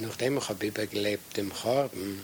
nachdem ich habe übergelebt im Korben,